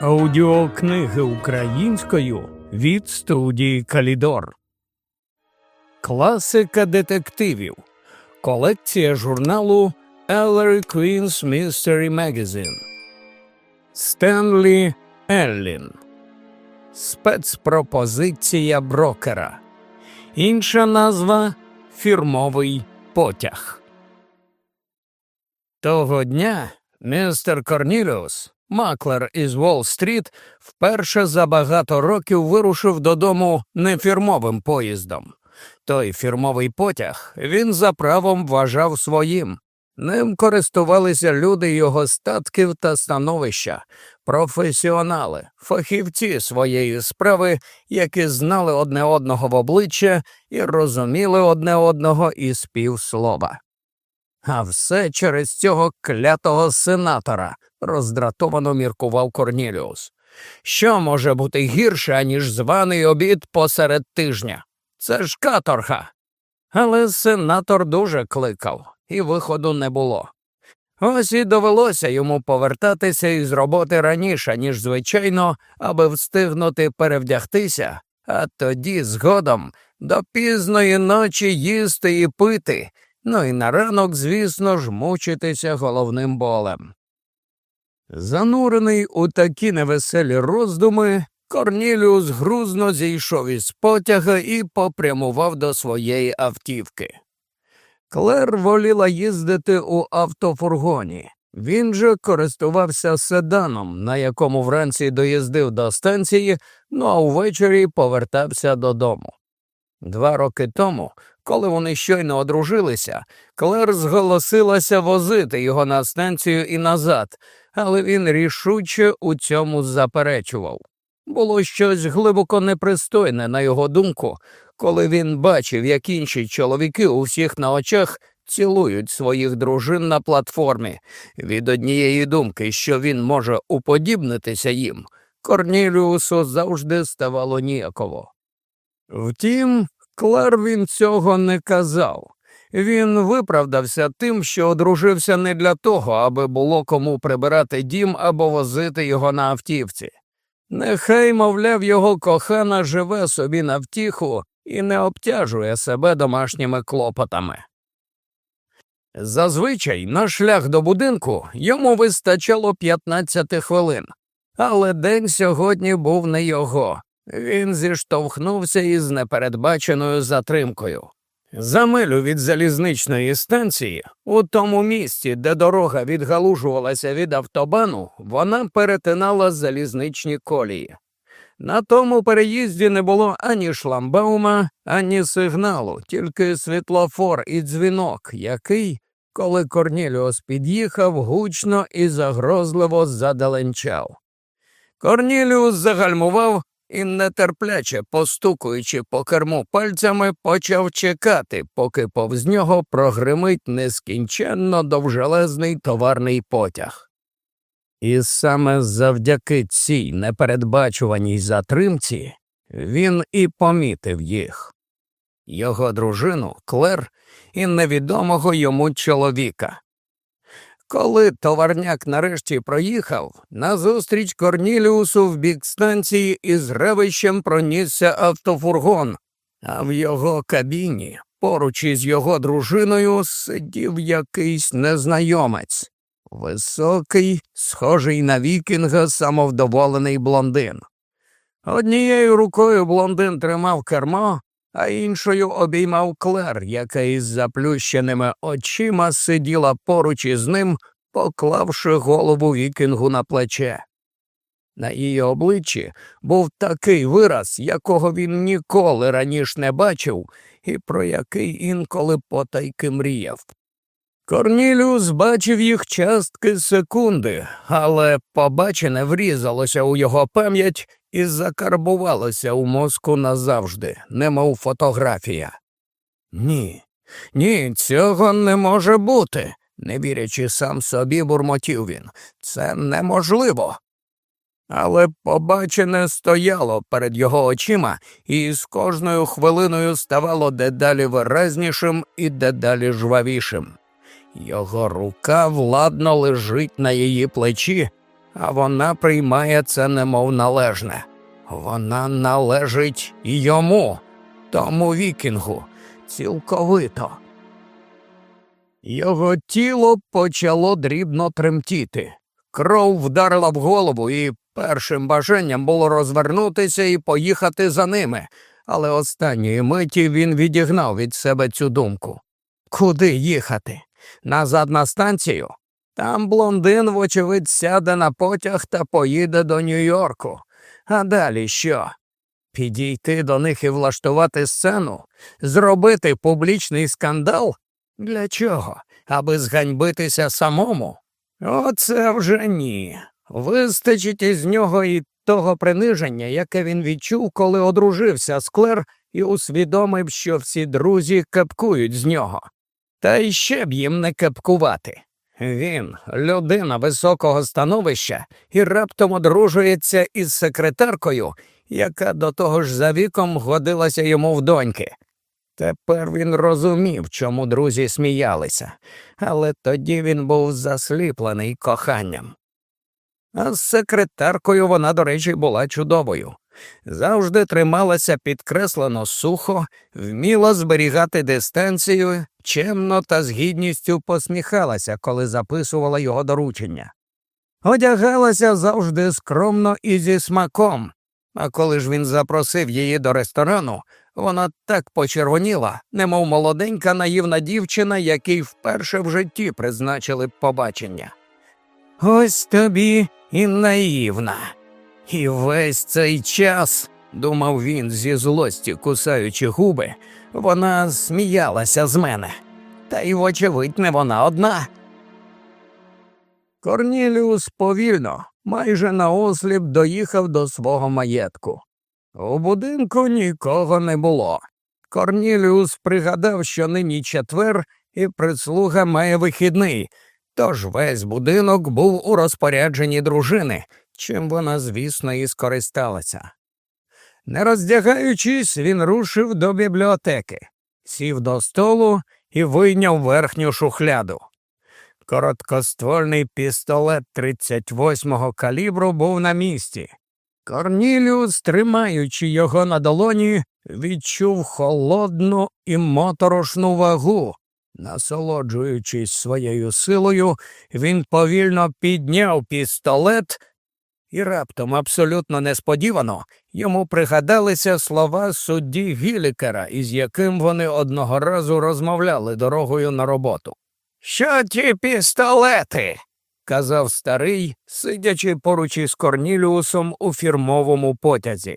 Аудіокниги українською від студії Калідор. Класика детективів. Колекція журналу Ellery Queen's Mystery Magazine. Стенлі Еллін. Спецпропозиція брокера. Інша назва Фірмовий потяг. Того дня містер Корніліус Маклер із Уолл-стріт вперше за багато років вирушив додому нефірмовим поїздом. Той фірмовий потяг він за правом вважав своїм. Ним користувалися люди його статків та становища, професіонали, фахівці своєї справи, які знали одне одного в обличчя і розуміли одне одного із півслова. А все через цього клятого сенатора, роздратовано міркував Корніліус. Що може бути гірше, аніж званий обід посеред тижня? Це ж каторга. Але сенатор дуже кликав, і виходу не було. Ось і довелося йому повертатися із роботи раніше, ніж звичайно, аби встигнути перевдягтися, а тоді згодом до пізної ночі їсти і пити, ну і на ранок, звісно ж, мучитися головним болем. Занурений у такі невеселі роздуми, Корніліус грузно зійшов із потяга і попрямував до своєї автівки. Клер воліла їздити у автофургоні. Він же користувався седаном, на якому вранці доїздив до станції, ну а увечері повертався додому. Два роки тому коли вони щойно одружилися, Клер зголосилася возити його на станцію і назад, але він рішуче у цьому заперечував. Було щось глибоко непристойне, на його думку, коли він бачив, як інші чоловіки у всіх на очах цілують своїх дружин на платформі. Від однієї думки, що він може уподібнитися їм, Корніліусу завжди ставало ніяково. Втім, Клар він цього не казав. Він виправдався тим, що одружився не для того, аби було кому прибирати дім або возити його на автівці. Нехай, мовляв, його кохана живе собі на втіху і не обтяжує себе домашніми клопотами. Зазвичай на шлях до будинку йому вистачало 15 хвилин, але день сьогодні був не його. Він зіштовхнувся із непередбаченою затримкою. За милю від залізничної станції, у тому місці, де дорога відгалужувалася від автобану, вона перетинала залізничні колії. На тому переїзді не було ані шламбаума, ані сигналу, тільки світлофор і дзвінок, який, коли Корніліус під'їхав, гучно і загрозливо задаленчав. Корніліус загальмував і, нетерпляче постукуючи по керму пальцями, почав чекати, поки повз нього прогримить нескінченно довжелезний товарний потяг. І саме завдяки цій непередбачуваній затримці він і помітив їх його дружину Клер і невідомого йому чоловіка. Коли товарняк нарешті проїхав, назустріч Корніліусу в бік станції із ревищем пронісся автофургон, а в його кабіні, поруч із його дружиною, сидів якийсь незнайомець, високий, схожий на вікінга, самовдоволений блондин. Однією рукою блондин тримав кермо, а іншою обіймав клер, яка із заплющеними очима сиділа поруч із ним, поклавши голову вікінгу на плече. На її обличчі був такий вираз, якого він ніколи раніше не бачив і про який інколи потайки мріяв. Корніліус бачив їх частки секунди, але побачене врізалося у його пам'ять і закарбувалося у мозку назавжди, немов фотографія. Ні, ні, цього не може бути, не вірячи сам собі, бурмотів він. Це неможливо. Але побачене стояло перед його очима і з кожною хвилиною ставало дедалі виразнішим і дедалі жвавішим. Його рука владно лежить на її плечі, а вона приймає це немов належне. Вона належить йому, тому вікінгу, цілковито. Його тіло почало дрібно тремтіти. Кров вдарила в голову, і першим бажанням було розвернутися і поїхати за ними, але останньої миті він відігнав від себе цю думку. Куди їхати? Назад на станцію? Там блондин, вочевидь, сяде на потяг та поїде до Нью-Йорку. А далі що? Підійти до них і влаштувати сцену, зробити публічний скандал? Для чого? Аби зганьбитися самому? Оце вже ні. Вистачить із нього і того приниження, яке він відчув, коли одружився з Клер і усвідомив, що всі друзі кепкують з нього. Та й ще б їм не кепкувати. Він, людина високого становища, і раптом одружується із секретаркою, яка до того ж за віком годилася йому в доньки. Тепер він розумів, чому друзі сміялися, але тоді він був засліплений коханням. А з секретаркою вона, до речі, була чудовою. Завжди трималася підкреслено сухо, вміла зберігати дистанцію, чемно та з гідністю посміхалася, коли записувала його доручення. Одягалася завжди скромно і зі смаком, а коли ж він запросив її до ресторану, вона так почервоніла, немов молоденька наївна дівчина, якій вперше в житті призначили побачення. Ось тобі і наївна. І весь цей час, думав він зі злості, кусаючи губи, вона сміялася з мене. Та й, вочевидь, не вона одна. Корніліус повільно, майже наосліп доїхав до свого маєтку. У будинку нікого не було. Корніліус пригадав, що нині четвер і прислуга має вихідний, тож весь будинок був у розпорядженні дружини, чим вона, звісно, і скористалася. Не роздягаючись, він рушив до бібліотеки, сів до столу і вийняв верхню шухляду. Короткоствольний пістолет 38-го калібру був на місці. Корніліус, тримаючи його на долоні, відчув холодну і моторошну вагу. Насолоджуючись своєю силою, він повільно підняв пістолет, і раптом, абсолютно несподівано, йому пригадалися слова судді Гілікера, із яким вони одного разу розмовляли дорогою на роботу. Що ті пістолети? казав старий, сидячи поруч із Корніліусом у фірмовому потязі.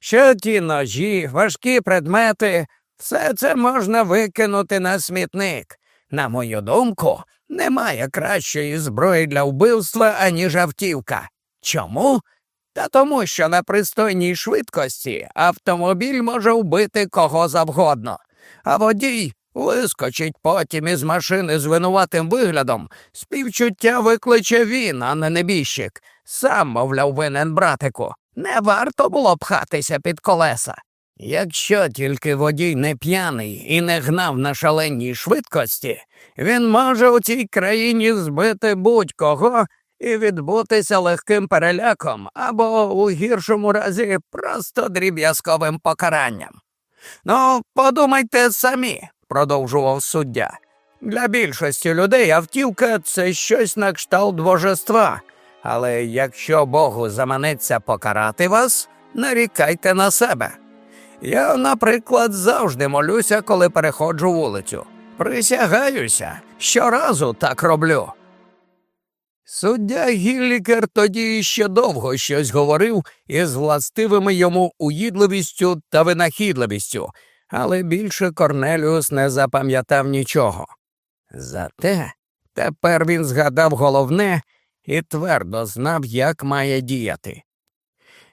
Що ті ножі, важкі предмети, все це можна викинути на смітник. На мою думку, немає кращої зброї для вбивства, аніж автівка. Чому? Та тому, що на пристойній швидкості автомобіль може вбити кого завгодно, а водій Вискочить потім із машини з винуватим виглядом, співчуття викличе він, а не небіжчик. Сам, мовляв, винен братику. Не варто було пхатися під колеса. Якщо тільки водій не п'яний і не гнав на шаленій швидкості, він може у цій країні збити будь-кого і відбутися легким переляком або у гіршому разі просто дріб'язковим покаранням. Ну, подумайте самі, продовжував суддя. Для більшості людей автівка це щось на кшталт божества. Але якщо Богу заманеться покарати вас, нарікайте на себе. Я, наприклад, завжди молюся, коли переходжу вулицю. Присягаюся, щоразу так роблю. Суддя Гіллікер тоді ще довго щось говорив із властивими йому уїдливістю та винахідливістю, але більше Корнеліус не запам'ятав нічого. Зате тепер він згадав головне і твердо знав, як має діяти.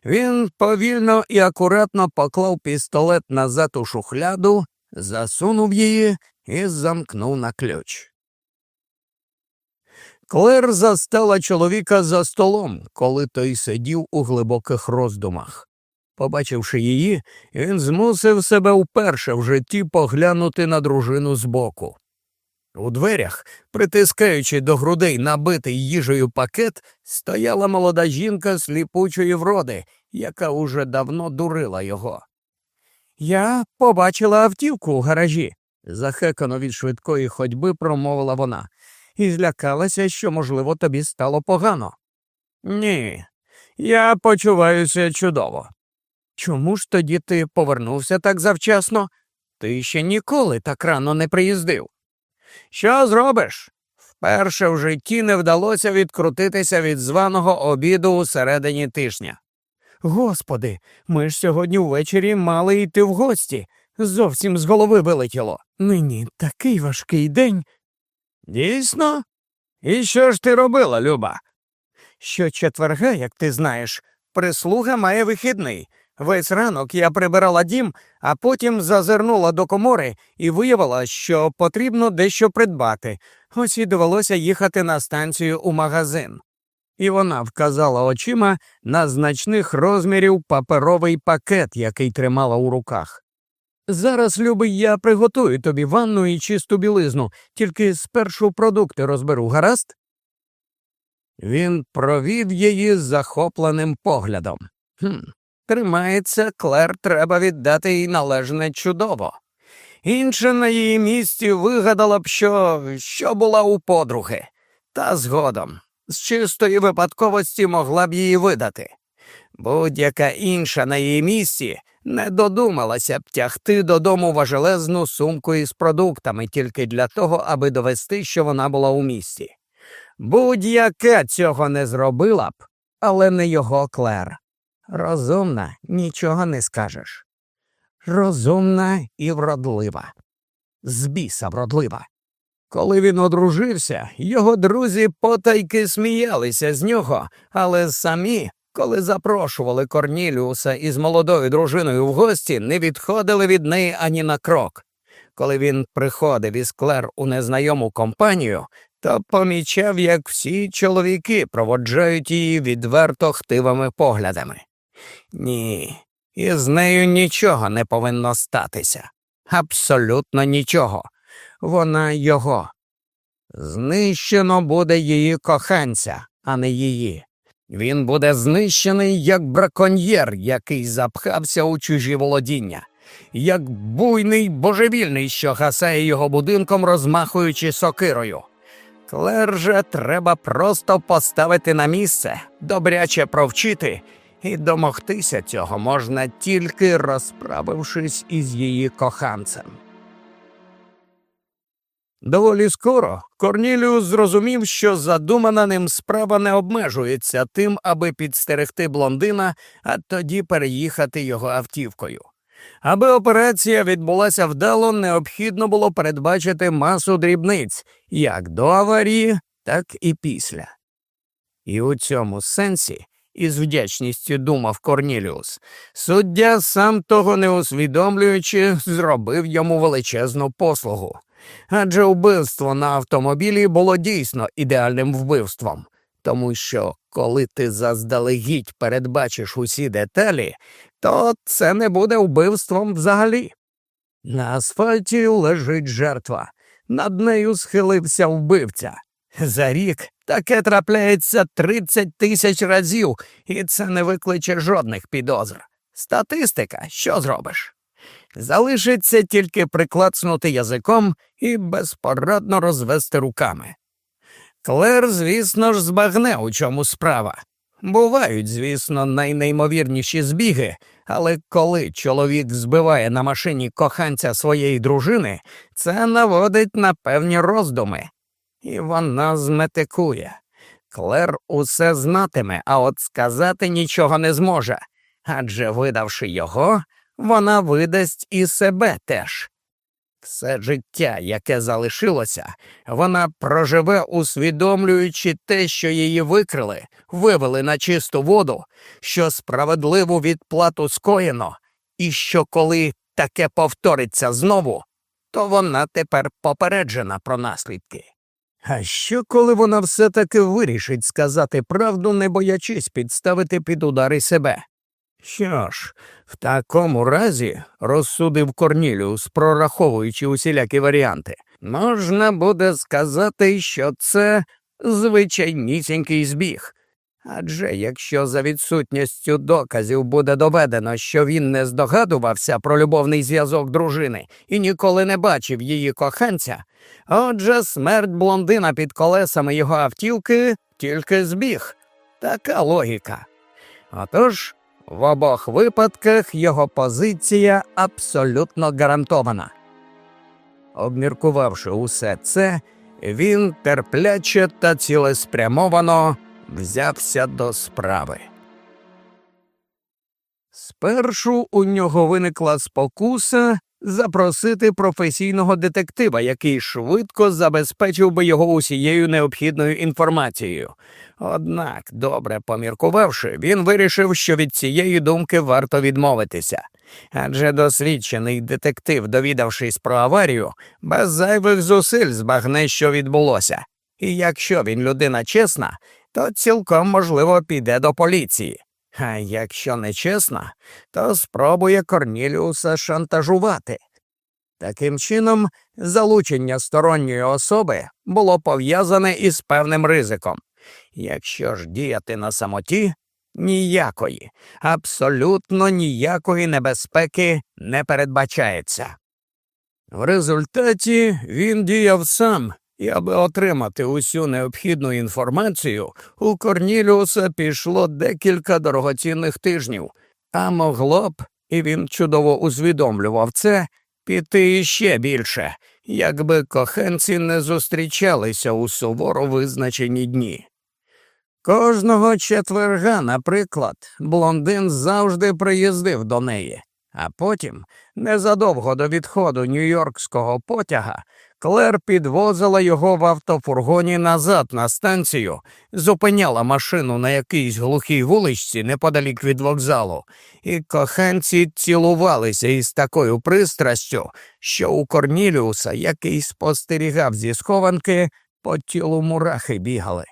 Він повільно і акуратно поклав пістолет назад у шухляду, засунув її і замкнув на ключ. Клер застала чоловіка за столом, коли той сидів у глибоких роздумах. Побачивши її, він змусив себе вперше в житті поглянути на дружину збоку. У дверях, притискаючи до грудей набитий їжею пакет, стояла молода жінка сліпучої вроди, яка уже давно дурила його. Я побачила автівку у гаражі, захекано від швидкої ходьби промовила вона, і злякалася, що, можливо, тобі стало погано. Ні, я почуваюся чудово. Чому ж тоді ти повернувся так завчасно? Ти ще ніколи так рано не приїздив. Що зробиш? Вперше в житті не вдалося відкрутитися від званого обіду у середині тижня. Господи, ми ж сьогодні ввечері мали йти в гості. Зовсім з голови вилетіло. Нині такий важкий день. Дійсно? І що ж ти робила, Люба? Що четверга, як ти знаєш, прислуга має вихідний. Весь ранок я прибирала дім, а потім зазирнула до комори і виявила, що потрібно дещо придбати. Ось і довелося їхати на станцію у магазин. І вона вказала очима на значних розмірів паперовий пакет, який тримала у руках. Зараз, любий, я приготую тобі ванну і чисту білизну, тільки спершу продукти розберу, гаразд? Він провів її захопленим поглядом. «Хм, Тримається, Клер треба віддати їй належне чудово. Інша на її місці вигадала б, що що була у подруги, та згодом з чистої випадковості могла б її видати. Будь-яка інша на її місці не додумалася б тягти додому важелезну сумку із продуктами тільки для того, аби довести, що вона була у місті. Будь-яка цього не зробила б, але не його клер. Розумна, нічого не скажеш. Розумна і вродлива. З біса вродлива. Коли він одружився, його друзі потайки сміялися з нього, але самі, коли запрошували Корніліуса із молодою дружиною в гості, не відходили від неї ані на крок. Коли він приходив із Клер у незнайому компанію, то помічав, як всі чоловіки проводжають її відверто хтивими поглядами. Ні, із нею нічого не повинно статися. Абсолютно нічого. Вона його. Знищено буде її коханця, а не її. Він буде знищений як браконьєр, який запхався у чужі володіння, як буйний божевільний, що гасає його будинком, розмахуючи сокирою. Клер же треба просто поставити на місце, добряче провчити, і домогтися цього можна тільки розправившись із її коханцем. Доволі скоро Корніліус зрозумів, що задумана ним справа не обмежується тим, аби підстерегти блондина, а тоді переїхати його автівкою. Аби операція відбулася вдало, необхідно було передбачити масу дрібниць як до аварії, так і після. І у цьому сенсі, із вдячністю думав Корніліус, суддя, сам того не усвідомлюючи, зробив йому величезну послугу. Адже вбивство на автомобілі було дійсно ідеальним вбивством, тому що коли ти заздалегідь передбачиш усі деталі, то це не буде вбивством взагалі. На асфальті лежить жертва, над нею схилився вбивця. За рік таке трапляється 30 тисяч разів, і це не викличе жодних підозр. Статистика, що зробиш? Залишиться тільки приклацнути язиком і безпорадно розвести руками. Клер, звісно ж, збагне, у чому справа. Бувають, звісно, найнеймовірніші збіги, але коли чоловік збиває на машині коханця своєї дружини, це наводить на певні роздуми. І вона зметикує. Клер усе знатиме, а от сказати нічого не зможе. Адже, видавши його, вона видасть і себе теж. Все життя, яке залишилося, вона проживе, усвідомлюючи те, що її викрили, вивели на чисту воду, що справедливу відплату скоєно, і що коли таке повториться знову, то вона тепер попереджена про наслідки. А що, коли вона все таки вирішить сказати правду, не боячись підставити під удари себе? Що ж, в такому разі, розсудив Корніліус, прораховуючи усілякі варіанти, можна буде сказати, що це звичайнісінький збіг. Адже якщо за відсутністю доказів буде доведено, що він не здогадувався про любовний зв'язок дружини і ніколи не бачив її коханця, отже, смерть блондина під колесами його автівки тільки збіг. Така логіка. Отож, в обох випадках його позиція абсолютно гарантована. Обміркувавши усе це, він терпляче та цілеспрямовано взявся до справи. Спершу у нього виникла спокуса запросити професійного детектива, який швидко забезпечив би його усією необхідною інформацією. Однак, добре поміркувавши, він вирішив, що від цієї думки варто відмовитися. Адже досвідчений детектив, довідавшись про аварію, без зайвих зусиль збагне, що відбулося. І якщо він людина чесна, то цілком можливо піде до поліції. А якщо не чесна, то спробує Корніліуса шантажувати. Таким чином, залучення сторонньої особи було пов'язане із певним ризиком. Якщо ж діяти на самоті, ніякої, абсолютно ніякої небезпеки не передбачається. В результаті він діяв сам, і аби отримати усю необхідну інформацію, у Корніліуса пішло декілька дорогоцінних тижнів, а могло б, і він чудово усвідомлював це, піти іще більше, якби коханці не зустрічалися у суворо визначені дні. Кожного четверга, наприклад, блондин завжди приїздив до неї, а потім, незадовго до відходу нью-йоркського потяга, Клер підвозила його в автофургоні назад на станцію, зупиняла машину на якійсь глухій вуличці неподалік від вокзалу, і коханці цілувалися із такою пристрастю, що у Корніліуса, який спостерігав зі схованки, по тілу мурахи бігали.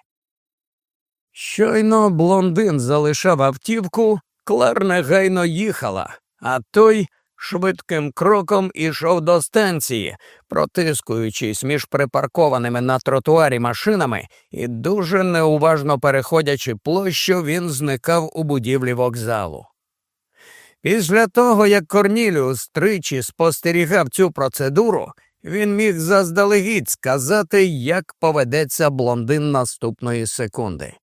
Щойно блондин залишав автівку, Клер негайно їхала, а той швидким кроком ішов до станції, протискуючись між припаркованими на тротуарі машинами і дуже неуважно переходячи площу, він зникав у будівлі вокзалу. Після того, як Корніліус тричі спостерігав цю процедуру, він міг заздалегідь сказати, як поведеться блондин наступної секунди.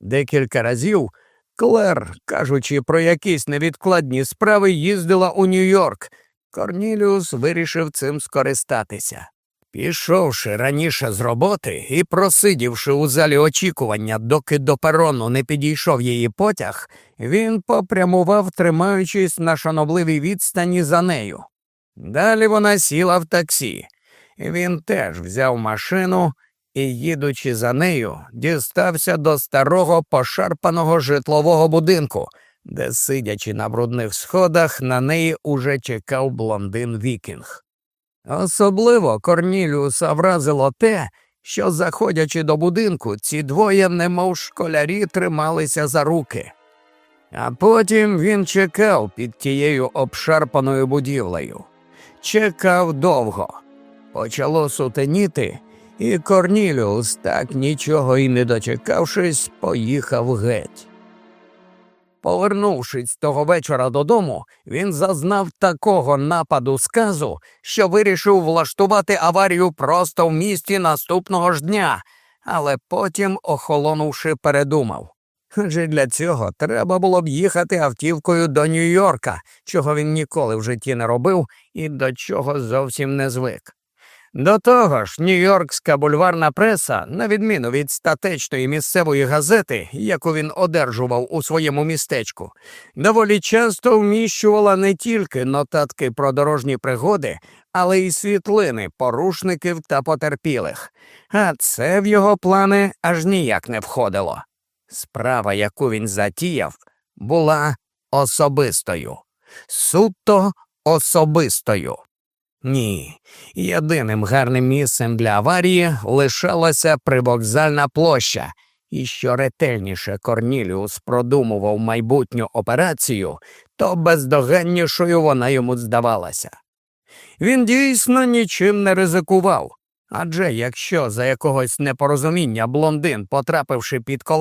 Декілька разів Клер, кажучи про якісь невідкладні справи, їздила у Нью-Йорк. Корніліус вирішив цим скористатися. Пішовши раніше з роботи і просидівши у залі очікування, доки до перону не підійшов її потяг, він попрямував, тримаючись на шанобливій відстані за нею. Далі вона сіла в таксі. Він теж взяв машину і, їдучи за нею, дістався до старого пошарпаного житлового будинку, де, сидячи на брудних сходах, на неї уже чекав блондин Вікінг. Особливо Корніліуса вразило те, що, заходячи до будинку, ці двоє, немов школярі, трималися за руки. А потім він чекав під тією обшарпаною будівлею. Чекав довго. Почало сутеніти, і Корніліус, так нічого і не дочекавшись, поїхав геть. Повернувшись того вечора додому, він зазнав такого нападу сказу, що вирішив влаштувати аварію просто в місті наступного ж дня, але потім, охолонувши, передумав. Адже для цього треба було б їхати автівкою до Нью-Йорка, чого він ніколи в житті не робив і до чого зовсім не звик. До того ж, Нью-Йоркська бульварна преса, на відміну від статечної місцевої газети, яку він одержував у своєму містечку, доволі часто вміщувала не тільки нотатки про дорожні пригоди, але й світлини порушників та потерпілих. А це в його плани аж ніяк не входило. Справа, яку він затіяв, була особистою, суто особистою. Ні, єдиним гарним місцем для аварії лишалася привокзальна площа, і що ретельніше Корніліус продумував майбутню операцію, то бездоганнішою вона йому здавалася. Він дійсно нічим не ризикував. Адже якщо за якогось непорозуміння блондин, потрапивши під колеса,